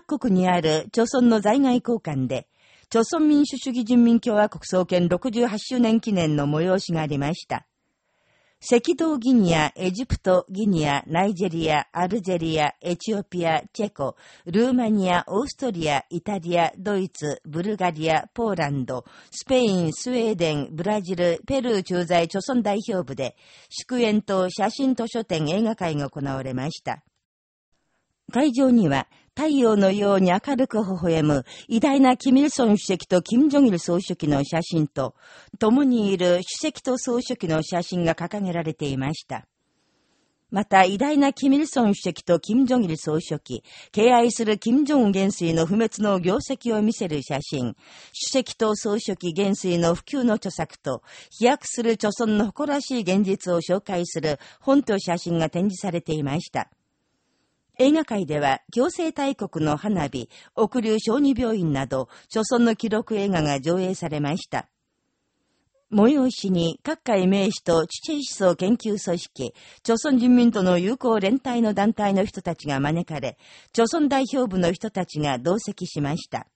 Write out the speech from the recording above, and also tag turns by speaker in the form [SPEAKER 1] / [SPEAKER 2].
[SPEAKER 1] 各国にある朝鮮の在外交換で、朝鮮民主主義人民共和国創建68周年記念の催しがありました。赤道ギニア、エジプト、ギニア、ナイジェリア、アルジェリア、エチオピア、チェコ、ルーマニア、オーストリア、イタリア、ドイツ、ブルガリア、ポーランド、スペイン、スウェーデン、ブラジル、ペルー駐在著村代表部で、祝宴と写真図書展映画会が行われました。会場には、太陽のように明るく微笑む偉大なキミルソン主席とキム・ジョギル総書記の写真と、共にいる主席と総書記の写真が掲げられていました。また、偉大なキミルソン主席とキム・ジョギル総書記、敬愛するキム・ジョン元帥の不滅の業績を見せる写真、主席と総書記元帥の普及の著作と、飛躍する著村の誇らしい現実を紹介する本と写真が展示されていました。映画界では、共生大国の花火、奥流小児病院など、著村の記録映画が上映されました。催しに各界名士と父思想研究組織、朝鮮人民との友好連帯の団体の人たちが招かれ、朝鮮代表部の人たちが同席しました。